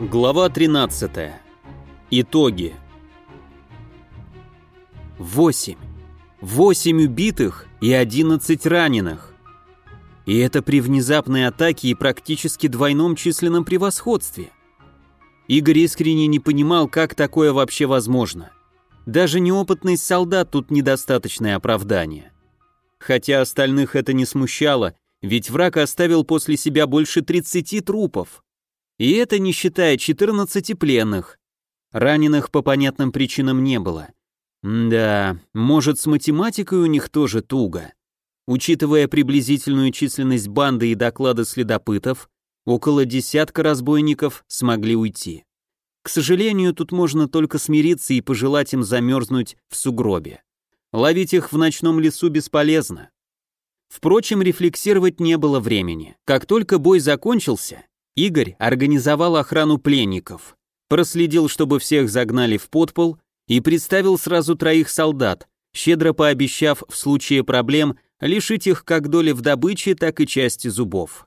Глава 13. Итоги. Восемь. Восемь убитых и одиннадцать раненых. И это при внезапной атаке и практически двойном численном превосходстве. Игорь искренне не понимал, как такое вообще возможно. Даже неопытность солдат тут недостаточное оправдание. Хотя остальных это не смущало, ведь враг оставил после себя больше 30 трупов. И это не считая 14 пленных. Раненых по понятным причинам не было. Да, может, с математикой у них тоже туго. Учитывая приблизительную численность банды и доклады следопытов, около десятка разбойников смогли уйти. К сожалению, тут можно только смириться и пожелать им замерзнуть в сугробе. Ловить их в ночном лесу бесполезно. Впрочем, рефлексировать не было времени. Как только бой закончился, Игорь организовал охрану пленников, проследил, чтобы всех загнали в подпол и представил сразу троих солдат, щедро пообещав в случае проблем лишить их как доли в добыче, так и части зубов.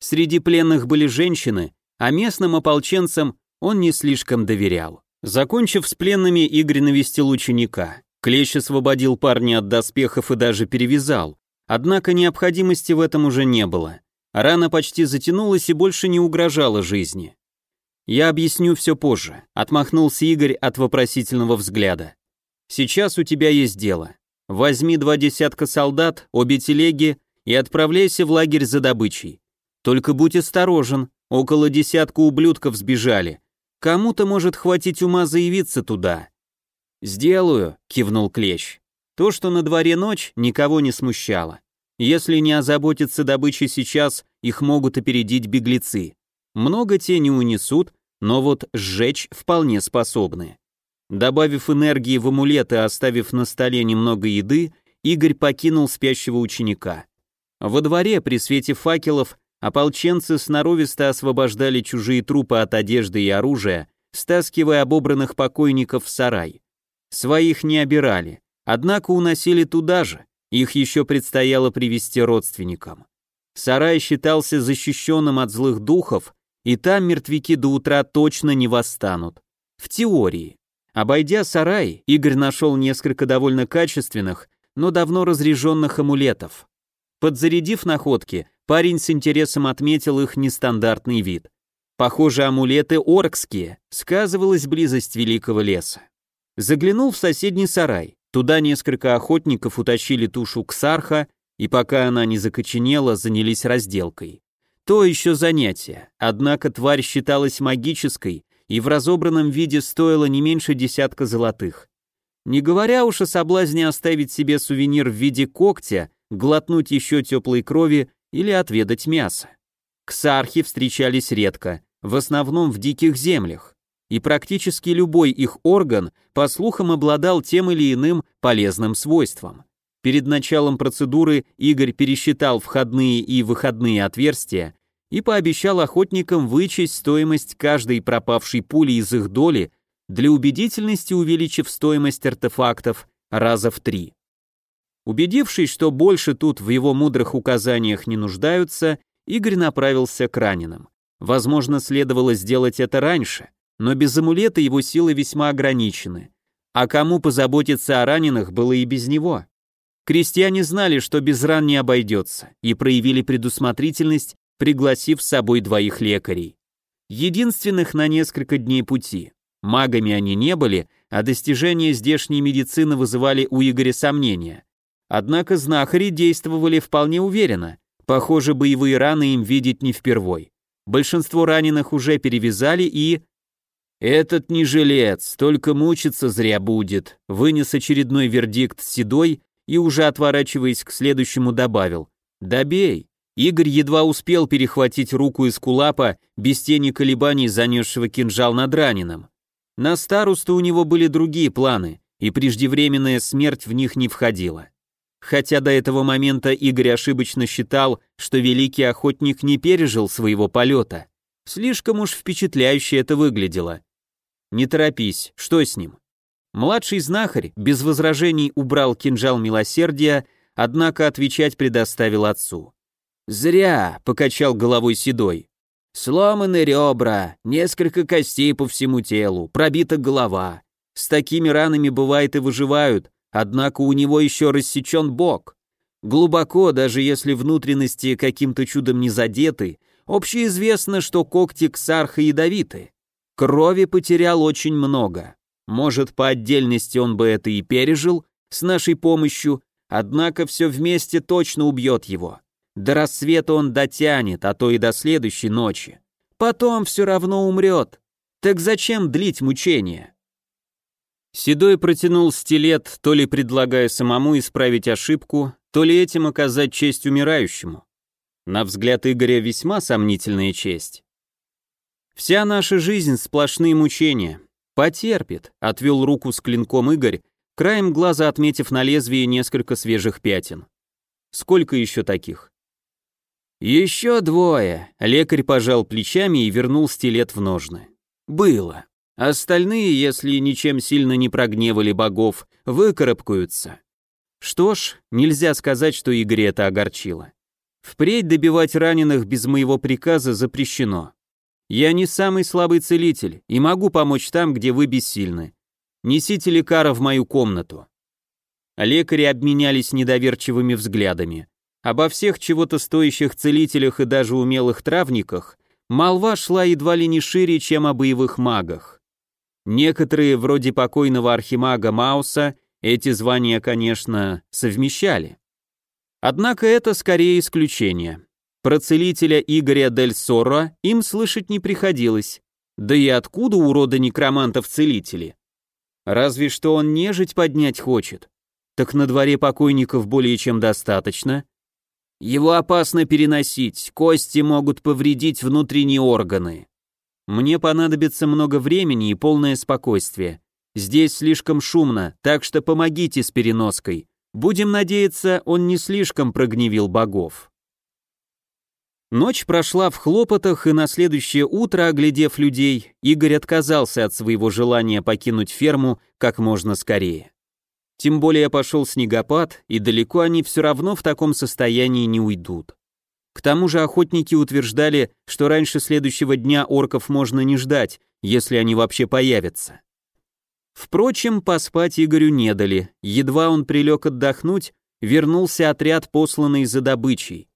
Среди пленных были женщины, а местным ополченцам он не слишком доверял. Закончив с пленными, Игорь навестил ученика. Клещ освободил парня от доспехов и даже перевязал. Однако необходимости в этом уже не было. Рана почти затянулась и больше не угрожала жизни. «Я объясню все позже», — отмахнулся Игорь от вопросительного взгляда. «Сейчас у тебя есть дело. Возьми два десятка солдат, обе телеги и отправляйся в лагерь за добычей. Только будь осторожен, около десятка ублюдков сбежали. Кому-то может хватить ума заявиться туда». «Сделаю», — кивнул Клещ. То, что на дворе ночь, никого не смущало. Если не озаботиться добычей сейчас, их могут опередить беглецы. Много те не унесут, но вот сжечь вполне способны. Добавив энергии в амулет и оставив на столе немного еды, Игорь покинул спящего ученика. Во дворе при свете факелов ополченцы сноровисто освобождали чужие трупы от одежды и оружия, стаскивая обобранных покойников в сарай. Своих не обирали, однако уносили туда же, их еще предстояло привести родственникам. Сарай считался защищенным от злых духов, и там мертвяки до утра точно не восстанут. В теории. Обойдя сарай, Игорь нашел несколько довольно качественных, но давно разряженных амулетов. Подзарядив находки, парень с интересом отметил их нестандартный вид. Похоже, амулеты оркские, сказывалась близость великого леса. Заглянул в соседний сарай. Туда несколько охотников утащили тушу ксарха, и пока она не закоченела, занялись разделкой. То еще занятие, однако тварь считалась магической и в разобранном виде стоила не меньше десятка золотых. Не говоря уж о соблазне оставить себе сувенир в виде когтя, глотнуть еще теплой крови или отведать мясо. Ксархи встречались редко, в основном в диких землях и практически любой их орган, по слухам, обладал тем или иным полезным свойством. Перед началом процедуры Игорь пересчитал входные и выходные отверстия и пообещал охотникам вычесть стоимость каждой пропавшей пули из их доли, для убедительности увеличив стоимость артефактов раза в три. Убедившись, что больше тут в его мудрых указаниях не нуждаются, Игорь направился к раненым. Возможно, следовало сделать это раньше, но без амулета его силы весьма ограничены. А кому позаботиться о раненых было и без него? Крестьяне знали, что без ран не обойдется, и проявили предусмотрительность, пригласив с собой двоих лекарей. Единственных на несколько дней пути. Магами они не были, а достижения здешней медицины вызывали у Игоря сомнения. Однако знахари действовали вполне уверенно. Похоже, боевые раны им видеть не впервой. Большинство раненых уже перевязали и «Этот не жилец, только мучиться зря будет», вынес очередной вердикт Седой и уже отворачиваясь к следующему добавил. «Добей». Игорь едва успел перехватить руку из кулапа, без тени колебаний занесшего кинжал над раненым. На старосту у него были другие планы, и преждевременная смерть в них не входила. Хотя до этого момента Игорь ошибочно считал, что великий охотник не пережил своего полета. Слишком уж впечатляюще это выглядело. Не торопись, что с ним? Младший знахарь без возражений убрал кинжал милосердия, однако отвечать предоставил отцу. «Зря», — покачал головой Седой. Сломаны ребра, несколько костей по всему телу, пробита голова. С такими ранами бывает и выживают, однако у него еще рассечен бок. Глубоко, даже если внутренности каким-то чудом не задеты, общеизвестно, что когти ксарха ядовиты. Крови потерял очень много. Может, по отдельности он бы это и пережил, с нашей помощью, однако все вместе точно убьет его. До рассвета он дотянет, а то и до следующей ночи. Потом все равно умрет. Так зачем длить мучения? Седой протянул стилет, то ли предлагая самому исправить ошибку, то ли этим оказать честь умирающему. На взгляд Игоря весьма сомнительная честь. «Вся наша жизнь — сплошные мучения. Потерпит», — отвел руку с клинком Игорь, краем глаза отметив на лезвии несколько свежих пятен. «Сколько еще таких?» «Еще двое», — лекарь пожал плечами и вернул стилет в ножны. «Было. Остальные, если ничем сильно не прогневали богов, выкарабкаются». Что ж, нельзя сказать, что Игоря это огорчило. Впредь добивать раненых без моего приказа запрещено. Я не самый слабый целитель и могу помочь там, где вы бессильны. Несите лекара в мою комнату». Лекари обменялись недоверчивыми взглядами. Обо всех чего-то стоящих целителях и даже умелых травниках молва шла едва ли не шире, чем о боевых магах. Некоторые, вроде покойного архимага Мауса, эти звания, конечно, совмещали. Однако это скорее исключение. Про целителя Игоря Дель Сорро им слышать не приходилось. Да и откуда у рода некромантов целители? Разве что он нежить поднять хочет. Так на дворе покойников более чем достаточно, его опасно переносить, кости могут повредить внутренние органы. Мне понадобится много времени и полное спокойствие. Здесь слишком шумно, так что помогите с переноской. Будем надеяться, он не слишком прогневил богов. Ночь прошла в хлопотах, и на следующее утро, оглядев людей, Игорь отказался от своего желания покинуть ферму как можно скорее. Тем более пошел снегопад, и далеко они все равно в таком состоянии не уйдут. К тому же охотники утверждали, что раньше следующего дня орков можно не ждать, если они вообще появятся. Впрочем, поспать Игорю не дали. Едва он прилег отдохнуть, вернулся отряд, посланный за добычей.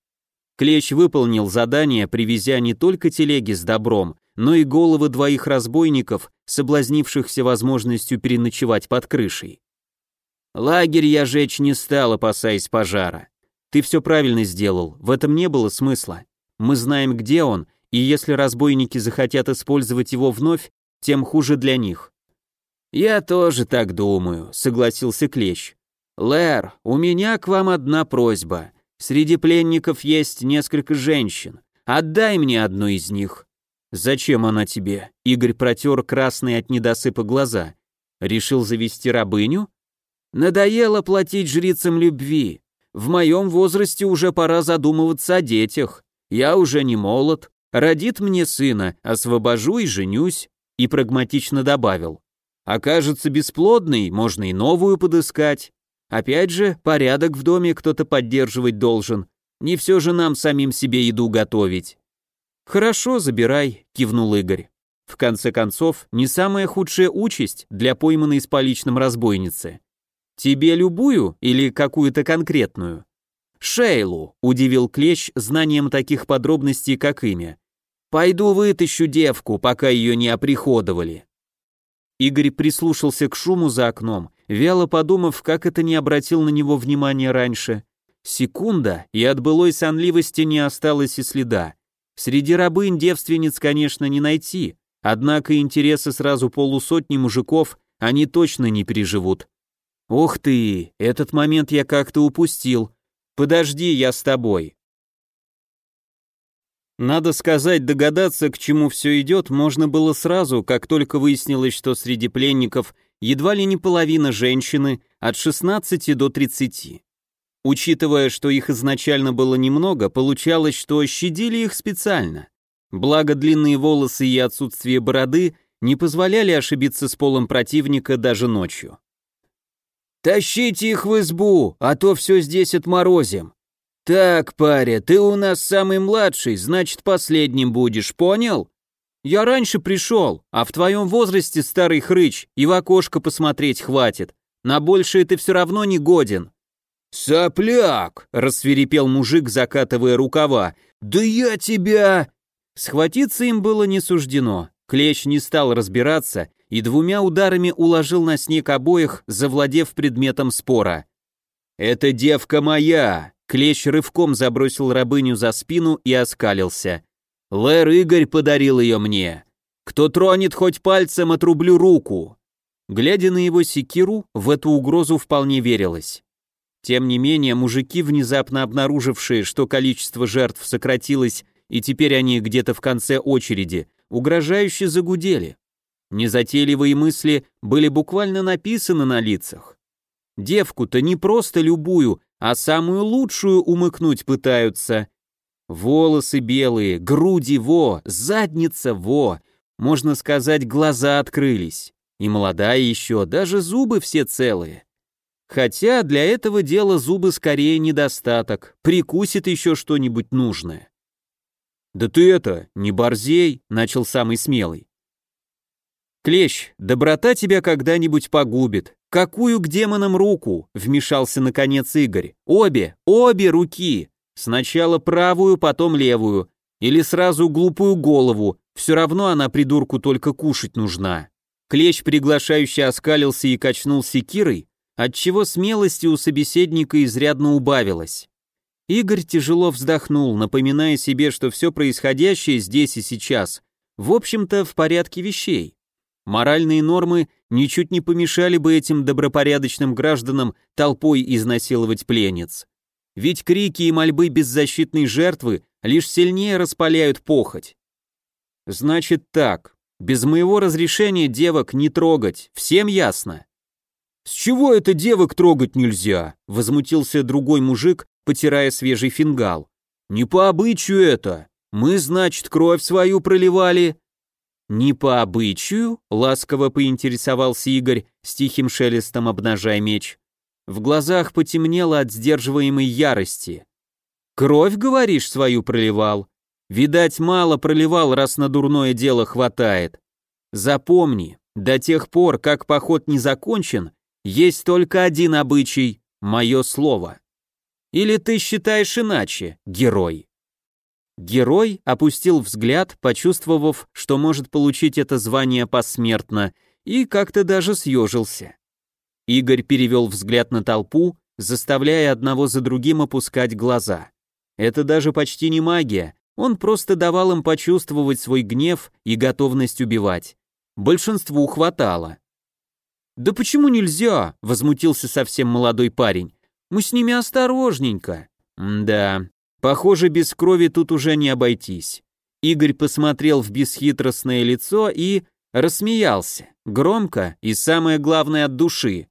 Клещ выполнил задание, привезя не только телеги с добром, но и головы двоих разбойников, соблазнившихся возможностью переночевать под крышей. Лагерь я жечь не стал, опасаясь пожара. Ты все правильно сделал, в этом не было смысла. Мы знаем, где он, и если разбойники захотят использовать его вновь, тем хуже для них. Я тоже так думаю, согласился Клещ. Лэр, у меня к вам одна просьба. Среди пленников есть несколько женщин. Отдай мне одну из них. Зачем она тебе? Игорь протер красные от недосыпа глаза. Решил завести рабыню? Надоело платить жрицам любви. В моем возрасте уже пора задумываться о детях. Я уже не молод. Родит мне сына, освобожу и женюсь. И прагматично добавил. Окажется бесплодной, можно и новую подыскать. Опять же, порядок в доме кто-то поддерживать должен. Не все же нам самим себе еду готовить. Хорошо, забирай, кивнул Игорь. В конце концов, не самая худшая участь для пойманной с поличным разбойницы. Тебе любую или какую-то конкретную? Шейлу, удивил Клещ знанием таких подробностей, как имя. Пойду вытащу девку, пока ее не оприходовали. Игорь прислушался к шуму за окном, вяло подумав, как это не обратил на него внимания раньше. Секунда, и от былой сонливости не осталось и следа. Среди рабынь девственниц, конечно, не найти, однако интересы сразу полусотни мужиков они точно не переживут. «Ух ты, этот момент я как-то упустил. Подожди, я с тобой». Надо сказать, догадаться, к чему все идет, можно было сразу, как только выяснилось, что среди пленников едва ли не половина женщины от 16 до 30. Учитывая, что их изначально было немного, получалось, что щадили их специально. Благо длинные волосы и отсутствие бороды не позволяли ошибиться с полом противника даже ночью. «Тащите их в избу, а то все здесь отморозим». «Так, паря, ты у нас самый младший, значит, последним будешь, понял?» «Я раньше пришел, а в твоем возрасте, старый хрыч, и в окошко посмотреть хватит. На большее ты все равно не годен». «Сопляк!» — рассверепел мужик, закатывая рукава. «Да я тебя...» Схватиться им было не суждено. Клещ не стал разбираться и двумя ударами уложил на снег обоих, завладев предметом спора. «Это девка моя!» Клещ рывком забросил рабыню за спину и оскалился. «Лэр Игорь подарил ее мне. Кто тронет хоть пальцем, отрублю руку!» Глядя на его секиру, в эту угрозу вполне верилось. Тем не менее, мужики, внезапно обнаружившие, что количество жертв сократилось, и теперь они где-то в конце очереди, угрожающе загудели. Незатейливые мысли были буквально написаны на лицах. Девку-то не просто любую, а самую лучшую умыкнуть пытаются. Волосы белые, груди во, задница во, можно сказать, глаза открылись. И молодая еще, даже зубы все целые. Хотя для этого дела зубы скорее недостаток, прикусит еще что-нибудь нужное. «Да ты это, не борзей», — начал самый смелый. «Клещ, доброта тебя когда-нибудь погубит. Какую к демонам руку?» — вмешался наконец Игорь. «Обе, обе руки. Сначала правую, потом левую. Или сразу глупую голову. Все равно она придурку только кушать нужна». Клещ приглашающе оскалился и качнул секирой, отчего смелости у собеседника изрядно убавилось. Игорь тяжело вздохнул, напоминая себе, что все происходящее здесь и сейчас, в общем-то, в порядке вещей. Моральные нормы ничуть не помешали бы этим добропорядочным гражданам толпой изнасиловать пленниц. Ведь крики и мольбы беззащитной жертвы лишь сильнее распаляют похоть. Значит так, без моего разрешения девок не трогать, всем ясно? С чего это девок трогать нельзя? Возмутился другой мужик, потирая свежий фингал. «Не по обычаю это. Мы, значит, кровь свою проливали». «Не по обычаю?» — ласково поинтересовался Игорь, с тихим шелестом обнажая меч. В глазах потемнело от сдерживаемой ярости. «Кровь, говоришь, свою проливал? Видать, мало проливал, раз на дурное дело хватает. Запомни, до тех пор, как поход не закончен, есть только один обычай — мое слово». Или ты считаешь иначе, герой?» Герой опустил взгляд, почувствовав, что может получить это звание посмертно, и как-то даже съежился. Игорь перевел взгляд на толпу, заставляя одного за другим опускать глаза. Это даже почти не магия, он просто давал им почувствовать свой гнев и готовность убивать. Большинству хватало. «Да почему нельзя?» — возмутился совсем молодой парень. Мы с ними осторожненько. да, похоже, без крови тут уже не обойтись. Игорь посмотрел в бесхитростное лицо и рассмеялся, громко и, самое главное, от души.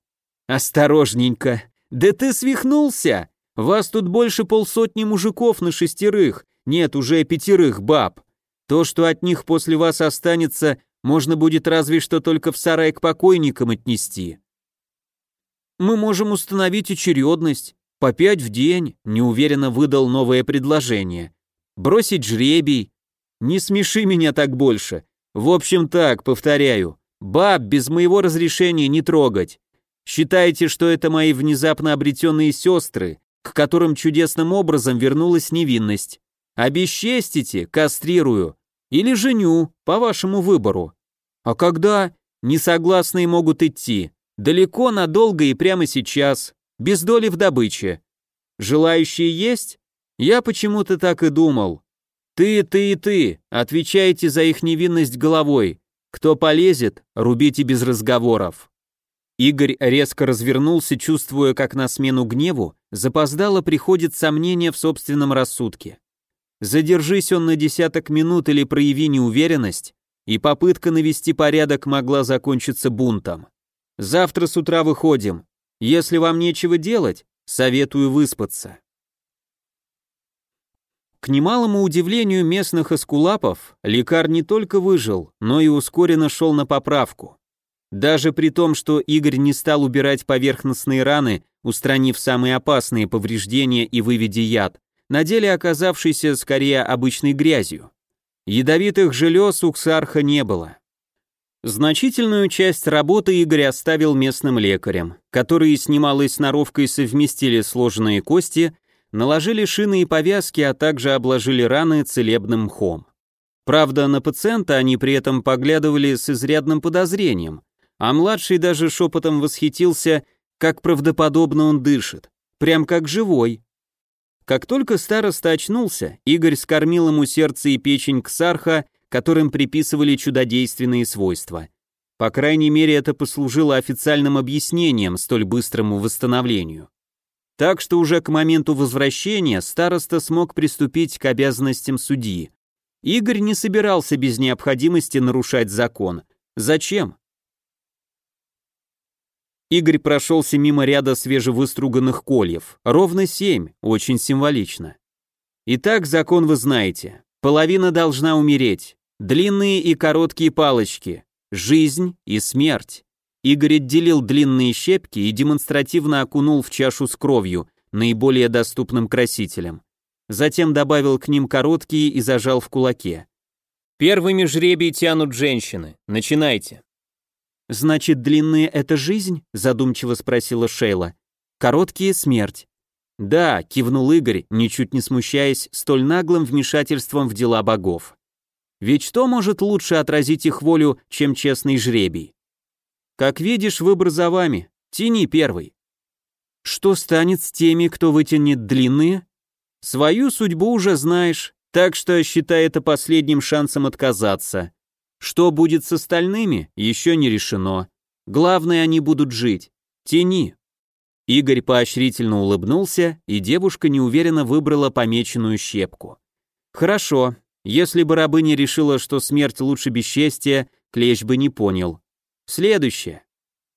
«Осторожненько! Да ты свихнулся! Вас тут больше полсотни мужиков на шестерых, нет, уже пятерых баб. То, что от них после вас останется, можно будет разве что только в сарай к покойникам отнести. Мы можем установить очередность. По пять в день, неуверенно выдал новое предложение. Бросить жребий. Не смеши меня так больше. В общем так, повторяю. Баб без моего разрешения не трогать. Считайте, что это мои внезапно обретенные сестры, к которым чудесным образом вернулась невинность. Обесчестите, кастрирую. Или женю, по вашему выбору. А когда несогласные могут идти, Далеко, надолго и прямо сейчас, без доли в добыче. Желающие есть? Я почему-то так и думал. Ты, ты и ты, отвечаете за их невинность головой. Кто полезет, рубите без разговоров. Игорь резко развернулся, чувствуя, как на смену гневу запоздало приходит сомнение в собственном рассудке. Задержись он на десяток минут или прояви неуверенность, и попытка навести порядок могла закончиться бунтом. Завтра с утра выходим. Если вам нечего делать, советую выспаться. К немалому удивлению местных эскулапов, лекарь не только выжил, но и ускоренно шел на поправку. Даже при том, что Игорь не стал убирать поверхностные раны, устранив самые опасные повреждения и выведя яд, на деле оказавшейся скорее обычной грязью. Ядовитых желез у Ксарха не было. Значительную часть работы Игорь оставил местным лекарям, которые с немалой сноровкой совместили сложенные кости, наложили шины и повязки, а также обложили раны целебным мхом. Правда, на пациента они при этом поглядывали с изрядным подозрением, а младший даже шепотом восхитился, как правдоподобно он дышит, прям как живой. Как только староста очнулся, Игорь скормил ему сердце и печень ксарха которым приписывали чудодейственные свойства. По крайней мере, это послужило официальным объяснением столь быстрому восстановлению. Так что уже к моменту возвращения староста смог приступить к обязанностям судьи. Игорь не собирался без необходимости нарушать закон. Зачем? Игорь прошелся мимо ряда свежевыструганных кольев. Ровно семь, очень символично. Итак, закон вы знаете. Половина должна умереть. Длинные и короткие палочки. Жизнь и смерть. Игорь отделил длинные щепки и демонстративно окунул в чашу с кровью, наиболее доступным красителем. Затем добавил к ним короткие и зажал в кулаке. Первыми жребий тянут женщины. Начинайте. Значит, длинные это жизнь? задумчиво спросила Шейла. Короткие смерть. Да, кивнул Игорь, ничуть не смущаясь столь наглым вмешательством в дела богов. Ведь что может лучше отразить их волю, чем честный жребий? Как видишь, выбор за вами. Тяни первый. Что станет с теми, кто вытянет длинные? Свою судьбу уже знаешь, так что считай это последним шансом отказаться. Что будет с остальными, еще не решено. Главное, они будут жить. Тяни. Игорь поощрительно улыбнулся, и девушка неуверенно выбрала помеченную щепку. Хорошо, если бы рабыня решила, что смерть лучше бесчестия, Клещ бы не понял. Следующее.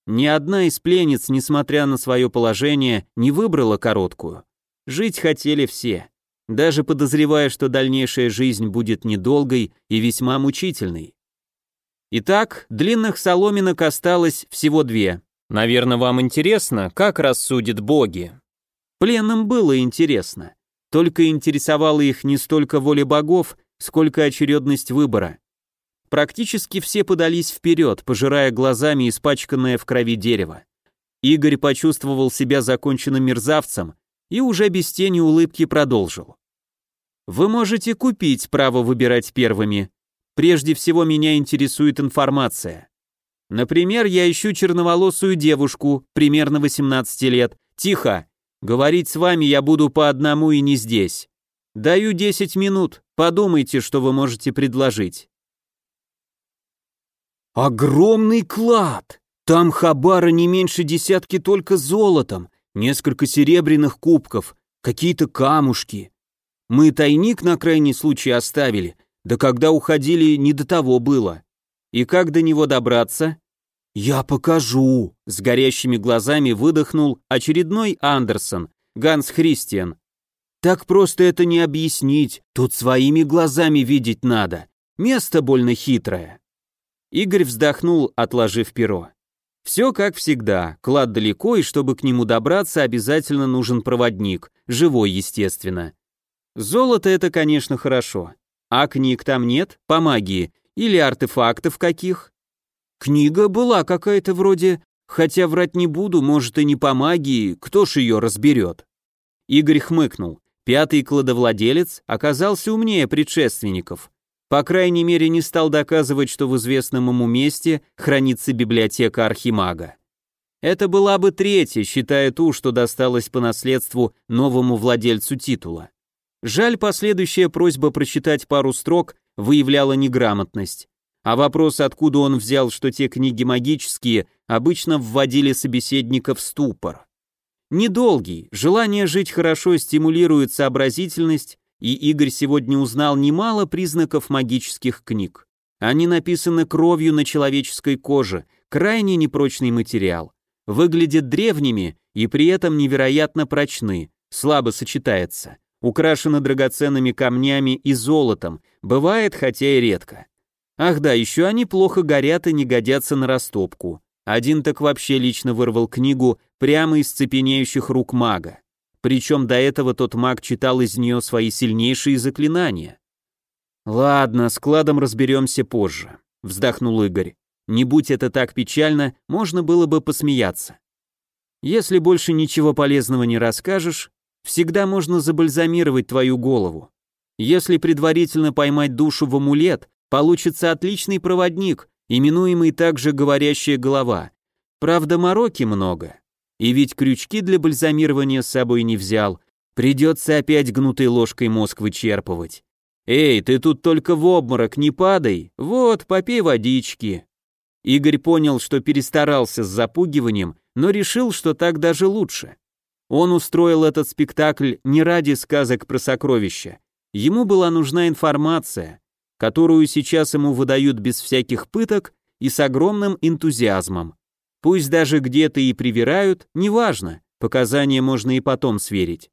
Ни одна из пленниц, несмотря на свое положение, не выбрала короткую. Жить хотели все, даже подозревая, что дальнейшая жизнь будет недолгой и весьма мучительной. Итак, длинных соломинок осталось всего две. Наверное, вам интересно, как рассудят боги. Пленным было интересно. Только интересовала их не столько воля богов, сколько очередность выбора. Практически все подались вперед, пожирая глазами испачканное в крови дерево. Игорь почувствовал себя законченным мерзавцем и уже без тени улыбки продолжил. Вы можете купить право выбирать первыми. Прежде всего меня интересует информация. Например, я ищу черноволосую девушку, примерно 18 лет. Тихо. Говорить с вами я буду по одному и не здесь. Даю 10 минут. Подумайте, что вы можете предложить. Огромный клад! Там хабара не меньше десятки только золотом, несколько серебряных кубков, какие-то камушки. Мы тайник на крайний случай оставили, да когда уходили, не до того было. И как до него добраться? Я покажу, с горящими глазами выдохнул очередной Андерсон, Ганс Христиан, так просто это не объяснить, тут своими глазами видеть надо. Место больно хитрое. Игорь вздохнул, отложив перо. Все как всегда, клад далеко, и чтобы к нему добраться, обязательно нужен проводник, живой, естественно. Золото это, конечно, хорошо. А книг там нет, по магии, или артефактов каких? Книга была какая-то вроде, хотя врать не буду, может и не по магии, кто ж ее разберет. Игорь хмыкнул. Пятый кладовладелец оказался умнее предшественников. По крайней мере, не стал доказывать, что в известном ему месте хранится библиотека архимага. Это была бы третья, считая ту, что досталась по наследству новому владельцу титула. Жаль, последующая просьба прочитать пару строк выявляла неграмотность. А вопрос, откуда он взял, что те книги магические, обычно вводили собеседника в ступор. Недолгий, желание жить хорошо стимулирует сообразительность, и Игорь сегодня узнал немало признаков магических книг. Они написаны кровью на человеческой коже, крайне непрочный материал. Выглядят древними и при этом невероятно прочны, слабо сочетается. Украшены драгоценными камнями и золотом, бывает, хотя и редко. Ах да, еще они плохо горят и не годятся на растопку. Один так вообще лично вырвал книгу прямо из цепенеющих рук мага. причем до этого тот маг читал из нее свои сильнейшие заклинания. «Ладно, с кладом разберемся позже», — вздохнул Игорь. «Не будь это так печально, можно было бы посмеяться. Если больше ничего полезного не расскажешь, всегда можно забальзамировать твою голову. Если предварительно поймать душу в амулет, получится отличный проводник, именуемый также говорящая голова. Правда, мороки много. И ведь крючки для бальзамирования с собой не взял, придется опять гнутой ложкой мозг вычерпывать. «Эй, ты тут только в обморок не падай, вот, попей водички». Игорь понял, что перестарался с запугиванием, но решил, что так даже лучше. Он устроил этот спектакль не ради сказок про сокровища, Ему была нужна информация, которую сейчас ему выдают без всяких пыток и с огромным энтузиазмом. Пусть даже где-то и привирают, неважно, показания можно и потом сверить.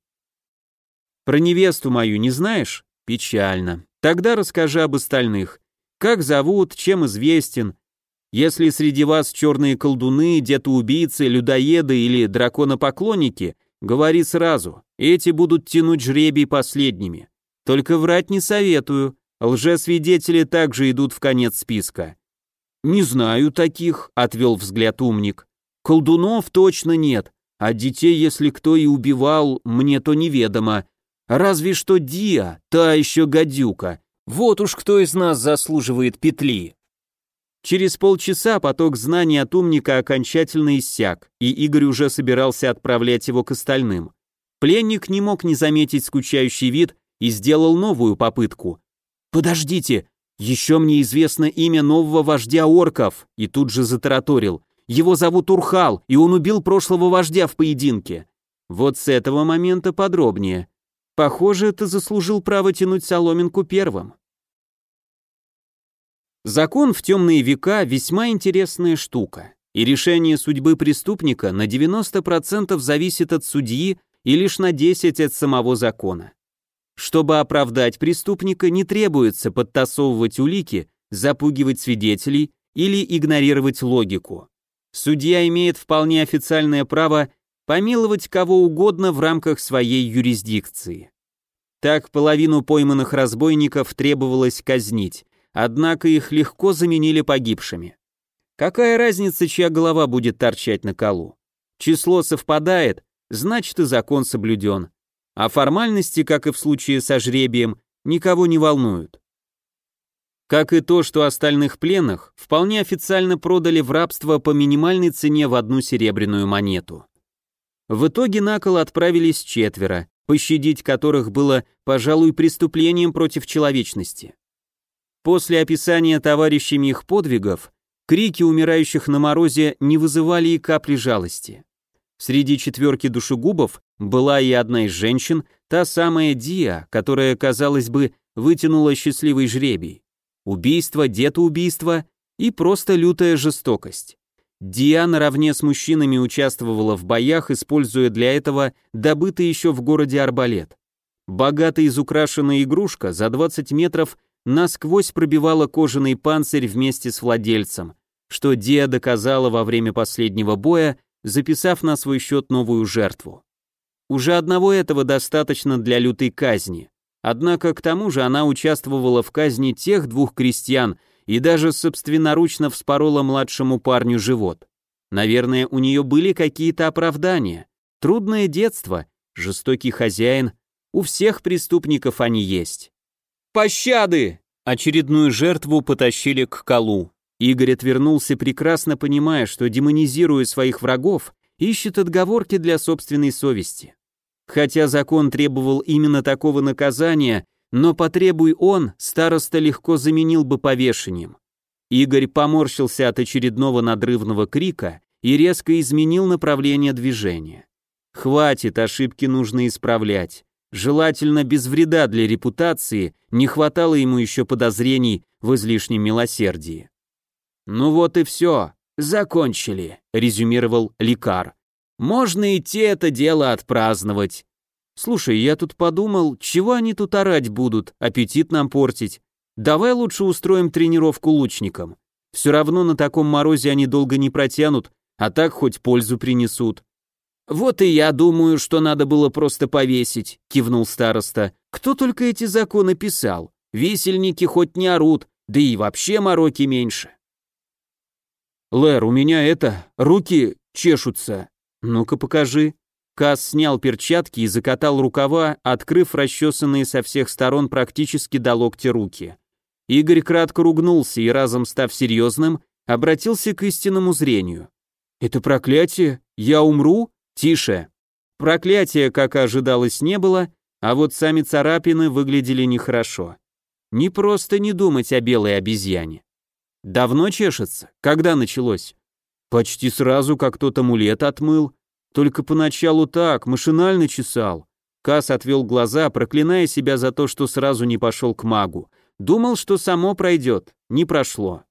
Про невесту мою не знаешь? Печально. Тогда расскажи об остальных. Как зовут, чем известен. Если среди вас черные колдуны, где-то-убийцы, людоеды или драконопоклонники, говори сразу, эти будут тянуть жребий последними. Только врать не советую. Лжесвидетели также идут в конец списка. Не знаю таких, отвел взгляд умник. Колдунов точно нет, а детей, если кто и убивал, мне то неведомо. Разве что Диа, та еще гадюка. Вот уж кто из нас заслуживает петли. Через полчаса поток знаний от умника окончательно иссяк, и Игорь уже собирался отправлять его к остальным. Пленник не мог не заметить скучающий вид и сделал новую попытку. «Подождите, еще мне известно имя нового вождя орков», и тут же затараторил. «Его зовут Урхал, и он убил прошлого вождя в поединке». Вот с этого момента подробнее. Похоже, ты заслужил право тянуть соломинку первым. Закон в темные века весьма интересная штука, и решение судьбы преступника на 90% зависит от судьи и лишь на 10% от самого закона. Чтобы оправдать преступника, не требуется подтасовывать улики, запугивать свидетелей или игнорировать логику. Судья имеет вполне официальное право помиловать кого угодно в рамках своей юрисдикции. Так половину пойманных разбойников требовалось казнить, однако их легко заменили погибшими. Какая разница, чья голова будет торчать на колу? Число совпадает, значит и закон соблюден а формальности, как и в случае со жребием, никого не волнуют. Как и то, что остальных пленных вполне официально продали в рабство по минимальной цене в одну серебряную монету. В итоге на кол отправились четверо, пощадить которых было, пожалуй, преступлением против человечности. После описания товарищами их подвигов, крики умирающих на морозе не вызывали и капли жалости. Среди четверки душегубов была и одна из женщин, та самая Диа, которая, казалось бы, вытянула счастливый жребий. Убийство, детоубийство и просто лютая жестокость. Диа наравне с мужчинами участвовала в боях, используя для этого добытый еще в городе арбалет. Богато изукрашенная игрушка за 20 метров насквозь пробивала кожаный панцирь вместе с владельцем, что Диа доказала во время последнего боя записав на свой счет новую жертву. Уже одного этого достаточно для лютой казни. Однако к тому же она участвовала в казни тех двух крестьян и даже собственноручно вспорола младшему парню живот. Наверное, у нее были какие-то оправдания. Трудное детство, жестокий хозяин, у всех преступников они есть. «Пощады!» Очередную жертву потащили к колу. Игорь отвернулся, прекрасно понимая, что, демонизируя своих врагов, ищет отговорки для собственной совести. Хотя закон требовал именно такого наказания, но потребуй он, староста легко заменил бы повешением. Игорь поморщился от очередного надрывного крика и резко изменил направление движения. Хватит, ошибки нужно исправлять. Желательно без вреда для репутации, не хватало ему еще подозрений в излишнем милосердии. «Ну вот и все, закончили», — резюмировал Лекар. «Можно идти это дело отпраздновать». «Слушай, я тут подумал, чего они тут орать будут, аппетит нам портить? Давай лучше устроим тренировку лучникам. Все равно на таком морозе они долго не протянут, а так хоть пользу принесут». «Вот и я думаю, что надо было просто повесить», — кивнул староста. «Кто только эти законы писал? Висельники хоть не орут, да и вообще мороки меньше». «Лэр, у меня это, руки чешутся. Ну-ка покажи». Кас снял перчатки и закатал рукава, открыв расчесанные со всех сторон практически до локтя руки. Игорь кратко ругнулся и, разом став серьезным, обратился к истинному зрению. «Это проклятие? Я умру? Тише!» Проклятия, как ожидалось, не было, а вот сами царапины выглядели нехорошо. Не просто не думать о белой обезьяне. Давно чешется? Когда началось? Почти сразу, как тот амулет отмыл. Только поначалу так, машинально чесал. Кас отвел глаза, проклиная себя за то, что сразу не пошел к магу. Думал, что само пройдет. Не прошло.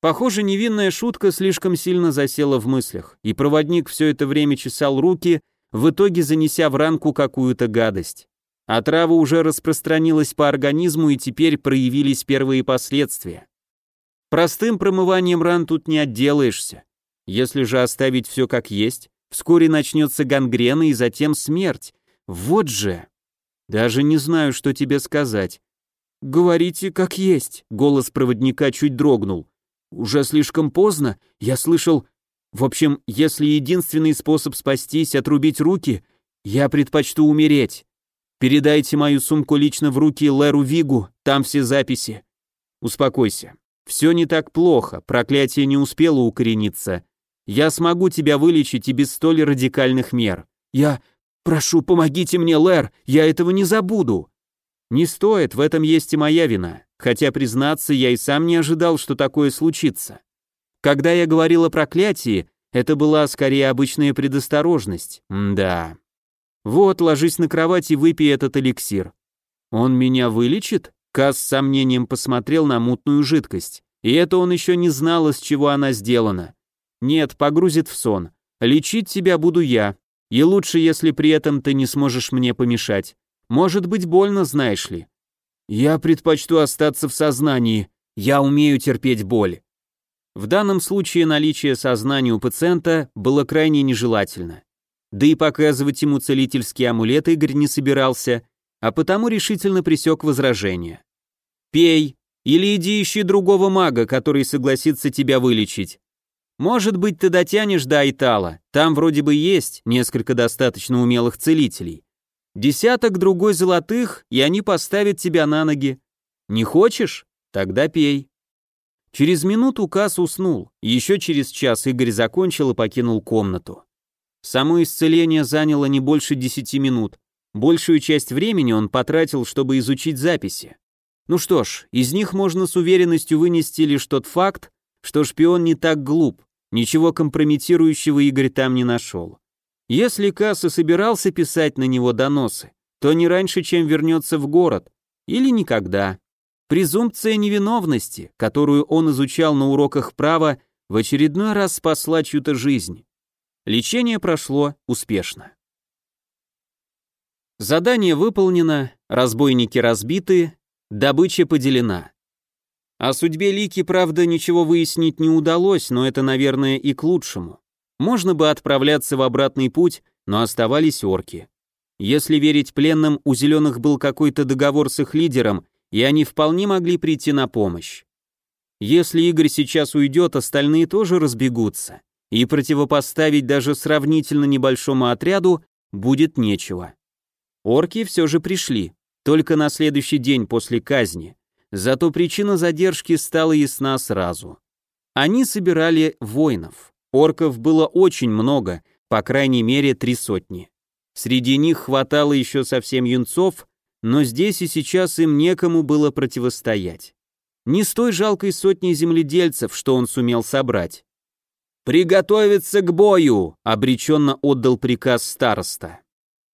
Похоже, невинная шутка слишком сильно засела в мыслях, и проводник все это время чесал руки, в итоге занеся в ранку какую-то гадость. Отрава уже распространилась по организму, и теперь проявились первые последствия. Простым промыванием ран тут не отделаешься. Если же оставить все как есть, вскоре начнется гангрена и затем смерть. Вот же! Даже не знаю, что тебе сказать. «Говорите, как есть», — голос проводника чуть дрогнул. Уже слишком поздно, я слышал... В общем, если единственный способ спастись — отрубить руки, я предпочту умереть. Передайте мою сумку лично в руки Леру Вигу, там все записи. Успокойся. Все не так плохо, проклятие не успело укорениться. Я смогу тебя вылечить и без столь радикальных мер. Я... Прошу, помогите мне, Лэр, я этого не забуду. Не стоит, в этом есть и моя вина хотя, признаться, я и сам не ожидал, что такое случится. Когда я говорил о проклятии, это была скорее обычная предосторожность. М да. Вот, ложись на кровать и выпей этот эликсир. Он меня вылечит? Кас с сомнением посмотрел на мутную жидкость. И это он еще не знал, из чего она сделана. Нет, погрузит в сон. Лечить тебя буду я. И лучше, если при этом ты не сможешь мне помешать. Может быть больно, знаешь ли. Я предпочту остаться в сознании. Я умею терпеть боль. В данном случае наличие сознания у пациента было крайне нежелательно. Да и показывать ему целительский амулет Игорь не собирался, а потому решительно пресек возражение. «Пей, или иди ищи другого мага, который согласится тебя вылечить. Может быть, ты дотянешь до Айтала, там вроде бы есть несколько достаточно умелых целителей. Десяток другой золотых, и они поставят тебя на ноги. Не хочешь? Тогда пей. Через минуту Кас уснул, еще через час Игорь закончил и покинул комнату. Само исцеление заняло не больше десяти минут. Большую часть времени он потратил, чтобы изучить записи. Ну что ж, из них можно с уверенностью вынести лишь тот факт, что шпион не так глуп, ничего компрометирующего Игорь там не нашел. Если Касса собирался писать на него доносы, то не раньше, чем вернется в город, или никогда. Презумпция невиновности, которую он изучал на уроках права, в очередной раз спасла чью-то жизнь. Лечение прошло успешно. Задание выполнено, разбойники разбиты, добыча поделена. О судьбе Лики, правда, ничего выяснить не удалось, но это, наверное, и к лучшему. Можно бы отправляться в обратный путь, но оставались орки. Если верить пленным, у зеленых был какой-то договор с их лидером, и они вполне могли прийти на помощь. Если Игорь сейчас уйдет, остальные тоже разбегутся, и противопоставить даже сравнительно небольшому отряду будет нечего. Орки все же пришли, только на следующий день после казни. Зато причина задержки стала ясна сразу. Они собирали воинов. Орков было очень много, по крайней мере три сотни. Среди них хватало еще совсем юнцов, но здесь и сейчас им некому было противостоять. Не с той жалкой сотней земледельцев, что он сумел собрать. «Приготовиться к бою!» — обреченно отдал приказ староста.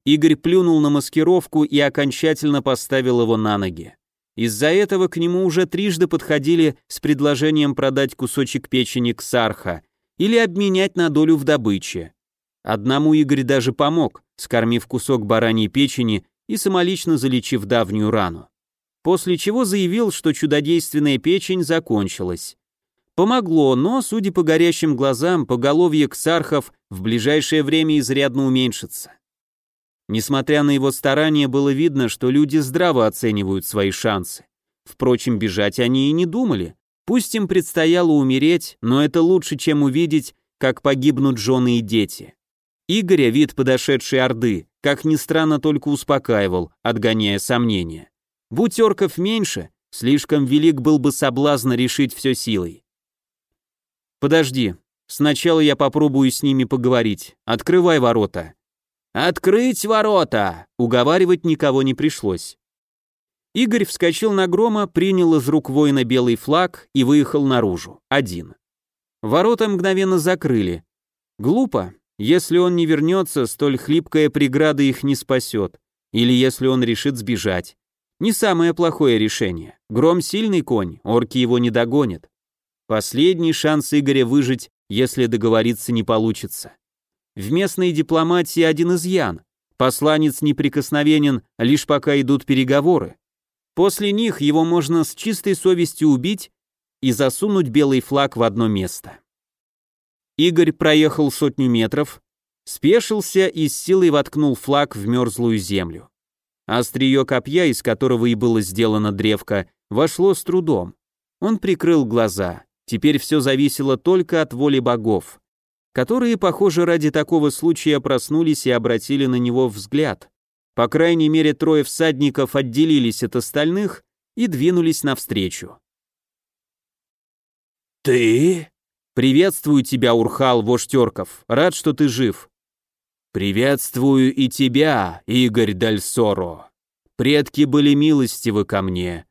Игорь плюнул на маскировку и окончательно поставил его на ноги. Из-за этого к нему уже трижды подходили с предложением продать кусочек печени Ксарха, или обменять на долю в добыче. Одному Игорь даже помог, скормив кусок бараньей печени и самолично залечив давнюю рану. После чего заявил, что чудодейственная печень закончилась. Помогло, но, судя по горящим глазам, поголовье ксархов в ближайшее время изрядно уменьшится. Несмотря на его старания, было видно, что люди здраво оценивают свои шансы. Впрочем, бежать они и не думали. Пусть им предстояло умереть, но это лучше, чем увидеть, как погибнут жены и дети. Игоря вид подошедшей Орды, как ни странно, только успокаивал, отгоняя сомнения. Будь орков меньше, слишком велик был бы соблазн решить все силой. «Подожди, сначала я попробую с ними поговорить. Открывай ворота». «Открыть ворота!» Уговаривать никого не пришлось. Игорь вскочил на грома, принял из рук воина белый флаг и выехал наружу, один. Ворота мгновенно закрыли. Глупо, если он не вернется, столь хлипкая преграда их не спасет. Или если он решит сбежать. Не самое плохое решение. Гром сильный конь, орки его не догонят. Последний шанс Игоря выжить, если договориться не получится. В местной дипломатии один изъян. Посланец неприкосновенен, лишь пока идут переговоры. После них его можно с чистой совестью убить и засунуть белый флаг в одно место. Игорь проехал сотню метров, спешился и с силой воткнул флаг в мерзлую землю. Острие копья, из которого и было сделано древко, вошло с трудом. Он прикрыл глаза. Теперь все зависело только от воли богов, которые, похоже, ради такого случая проснулись и обратили на него взгляд. По крайней мере, трое всадников отделились от остальных и двинулись навстречу. «Ты?» «Приветствую тебя, Урхал, вождь орков. Рад, что ты жив». «Приветствую и тебя, Игорь Дальсоро. Предки были милостивы ко мне,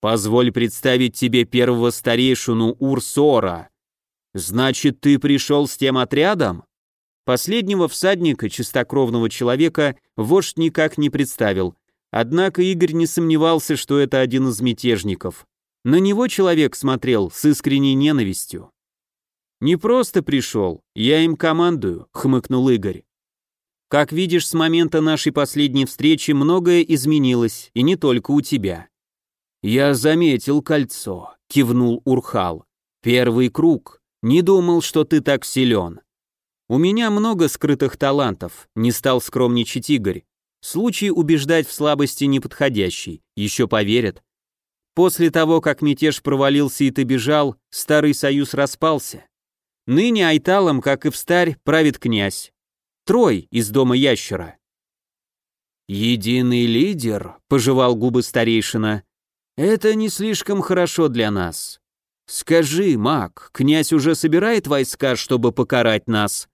Позволь представить тебе первого старейшину Урсора. Значит, ты пришел с тем отрядом? Последнего всадника, чистокровного человека, вождь никак не представил. Однако Игорь не сомневался, что это один из мятежников. На него человек смотрел с искренней ненавистью. «Не просто пришел, я им командую», — хмыкнул Игорь. «Как видишь, с момента нашей последней встречи многое изменилось, и не только у тебя. «Я заметил кольцо», — кивнул Урхал. «Первый круг. Не думал, что ты так силен». «У меня много скрытых талантов», — не стал скромничать Игорь. «Случай убеждать в слабости неподходящий, еще поверят». После того, как мятеж провалился и ты бежал, Старый Союз распался. Ныне Айталом, как и в старь, правит князь. Трой из дома ящера. «Единый лидер», — пожевал губы старейшина, это не слишком хорошо для нас. Скажи, маг, князь уже собирает войска, чтобы покарать нас?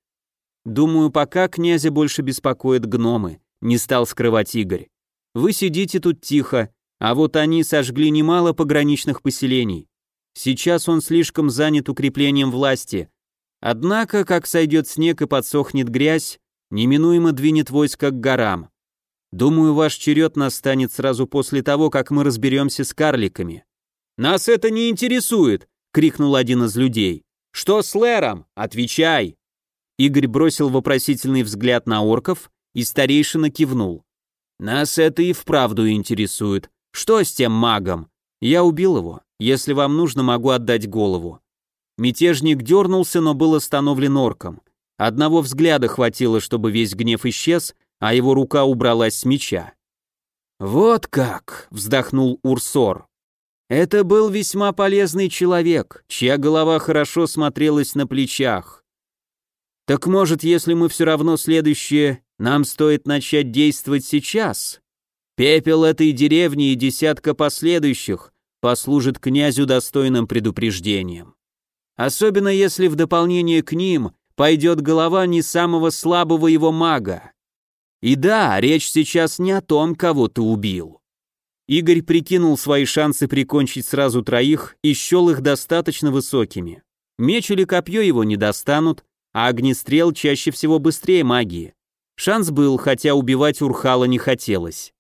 Думаю, пока князя больше беспокоят гномы, не стал скрывать Игорь. Вы сидите тут тихо, а вот они сожгли немало пограничных поселений. Сейчас он слишком занят укреплением власти. Однако, как сойдет снег и подсохнет грязь, неминуемо двинет войско к горам. Думаю, ваш черед настанет сразу после того, как мы разберемся с карликами». «Нас это не интересует!» — крикнул один из людей. «Что с Лером? Отвечай!» Игорь бросил вопросительный взгляд на орков, и старейшина кивнул. «Нас это и вправду интересует. Что с тем магом?» «Я убил его. Если вам нужно, могу отдать голову». Мятежник дернулся, но был остановлен орком. Одного взгляда хватило, чтобы весь гнев исчез, а его рука убралась с меча. «Вот как!» — вздохнул Урсор. «Это был весьма полезный человек, чья голова хорошо смотрелась на плечах. Так может, если мы все равно следующее, нам стоит начать действовать сейчас? Пепел этой деревни и десятка последующих послужит князю достойным предупреждением. Особенно если в дополнение к ним пойдет голова не самого слабого его мага. И да, речь сейчас не о том, кого ты убил. Игорь прикинул свои шансы прикончить сразу троих и счел их достаточно высокими. Меч или копье его не достанут, а огнестрел чаще всего быстрее магии. Шанс был, хотя убивать Урхала не хотелось.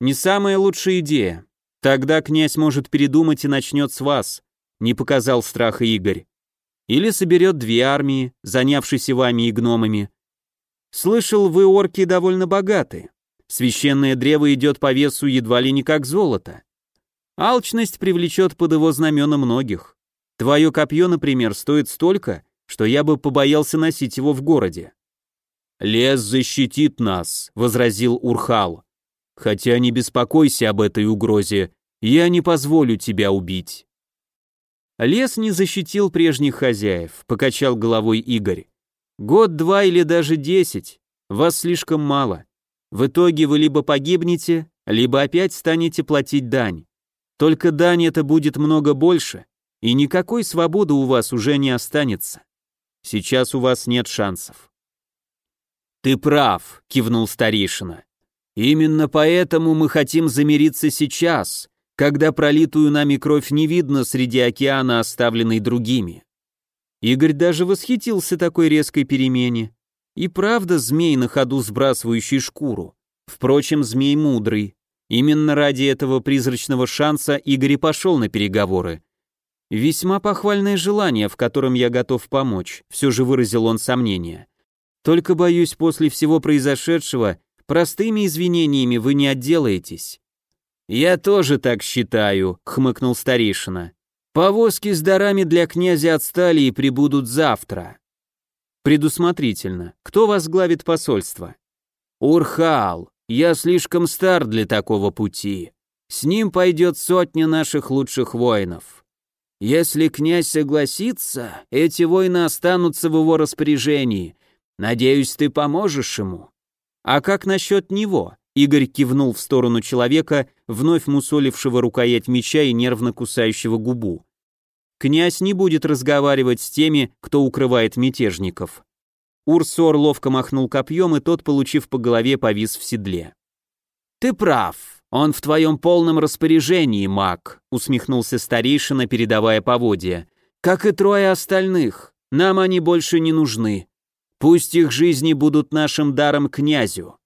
Не самая лучшая идея. Тогда князь может передумать и начнет с вас, не показал страха Игорь. Или соберет две армии, занявшиеся вами и гномами, Слышал, вы орки довольно богаты. Священное древо идет по весу едва ли не как золото. Алчность привлечет под его знамена многих. Твое копье, например, стоит столько, что я бы побоялся носить его в городе». «Лес защитит нас», — возразил Урхал. «Хотя не беспокойся об этой угрозе, я не позволю тебя убить». Лес не защитил прежних хозяев, покачал головой Игорь. Год, два или даже десять. Вас слишком мало. В итоге вы либо погибнете, либо опять станете платить дань. Только дань это будет много больше, и никакой свободы у вас уже не останется. Сейчас у вас нет шансов. Ты прав, кивнул старейшина. Именно поэтому мы хотим замириться сейчас, когда пролитую нами кровь не видно среди океана, оставленной другими. Игорь даже восхитился такой резкой перемене. И правда змей на ходу сбрасывающий шкуру. Впрочем, змей мудрый. Именно ради этого призрачного шанса Игорь пошел на переговоры. Весьма похвальное желание, в котором я готов помочь, все же выразил он сомнение. Только боюсь, после всего произошедшего, простыми извинениями вы не отделаетесь. «Я тоже так считаю», — хмыкнул старейшина. «Повозки с дарами для князя отстали и прибудут завтра». «Предусмотрительно. Кто возглавит посольство?» «Урхал. Я слишком стар для такого пути. С ним пойдет сотня наших лучших воинов. Если князь согласится, эти воины останутся в его распоряжении. Надеюсь, ты поможешь ему». «А как насчет него?» Игорь кивнул в сторону человека, вновь мусолившего рукоять меча и нервно кусающего губу. Князь не будет разговаривать с теми, кто укрывает мятежников. Урсор ловко махнул копьем, и тот, получив по голове, повис в седле. «Ты прав, он в твоем полном распоряжении, маг», усмехнулся старейшина, передавая поводья. «Как и трое остальных, нам они больше не нужны. Пусть их жизни будут нашим даром князю.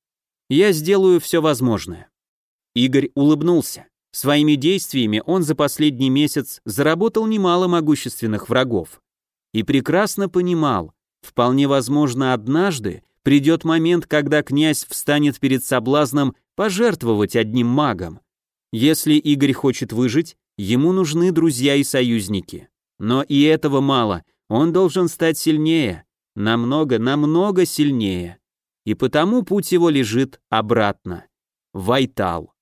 Я сделаю все возможное». Игорь улыбнулся. Своими действиями он за последний месяц заработал немало могущественных врагов. И прекрасно понимал, вполне возможно однажды придет момент, когда князь встанет перед соблазном пожертвовать одним магом. Если Игорь хочет выжить, ему нужны друзья и союзники. Но и этого мало, он должен стать сильнее, намного, намного сильнее и потому путь его лежит обратно. Вайтал.